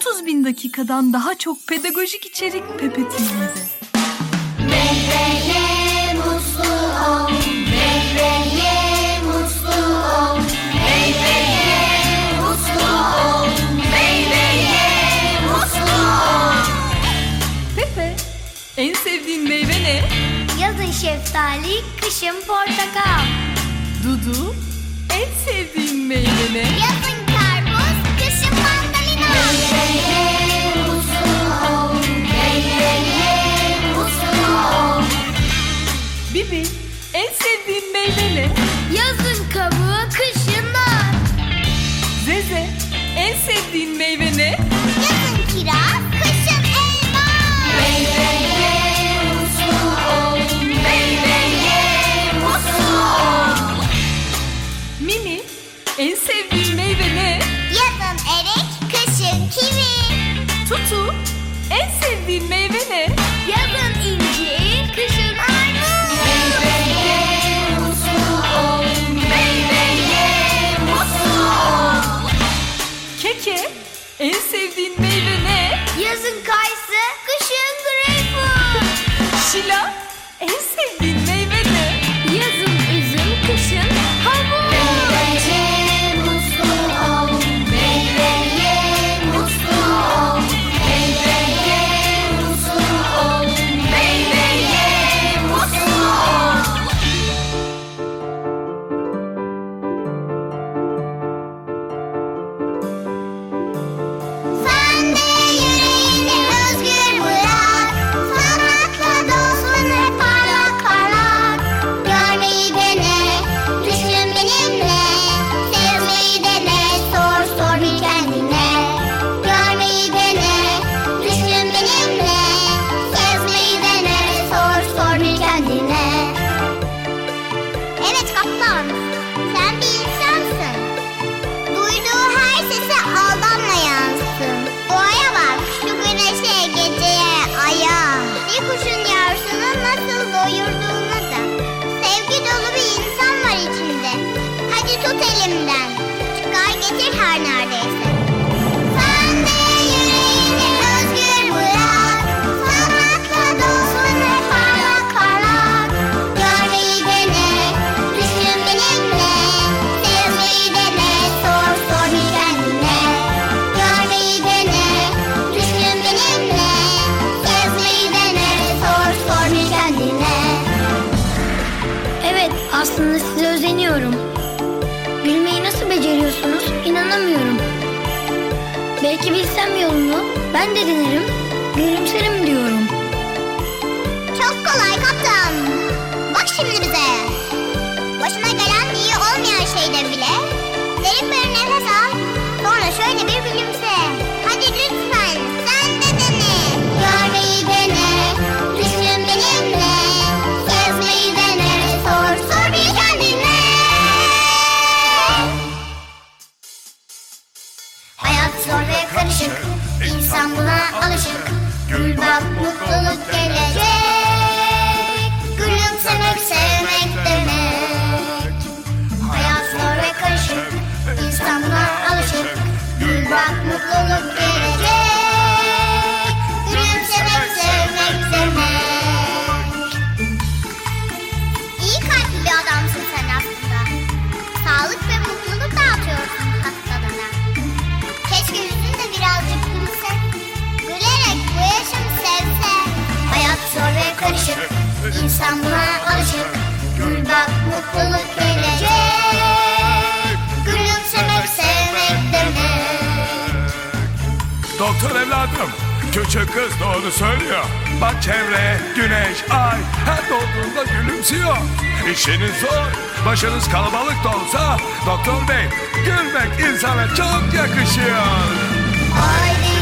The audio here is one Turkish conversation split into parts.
30 bin dakikadan daha çok pedagojik içerik Pepe TV'de. Bebeğe mutlu ol, bebeğe mutlu ol, bebeğe mutlu ol, bebeğe mutlu ol. Pepe, en sevdiğin meyve ne? Yazın şeftali, kışın portakal. Dudu, en sevdiğin meyve ne? Yazın Ben de denerim. karışık. İnsanlığa alışık. Gül bak mutluluk gelecek. Gülümsemek sevmek demek. Doktor evladım Küçük kız doğru söylüyor. Bak çevre, güneş, ay Her doğduğunda gülümsüyor. İşiniz zor, başınız kalabalık da olsa Doktor bey, gülmek insana çok yakışıyor. Haydi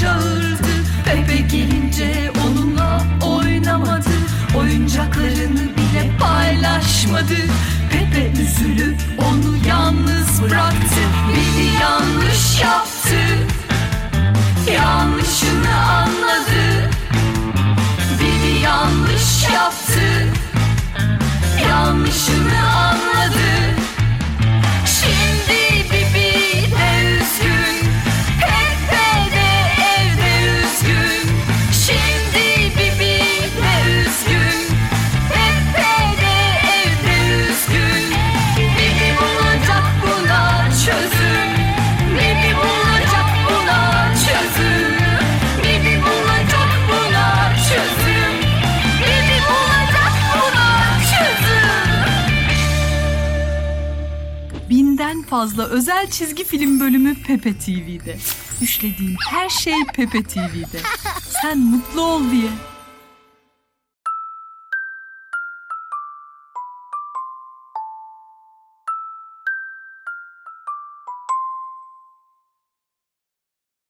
Çağırdı Pepe gelince onunla oynamadı. Oyuncaklarını bile paylaşmadı. Pepe üzülüp onu yalnız bıraktı. Biri yanlış yaptı. Yanlışını anladı. Biri yanlış yaptı. Yanlışını anladı. Fazla özel çizgi film bölümü Pepe TV'de. Düşlediğin her şey Pepe TV'de. Sen mutlu ol diye.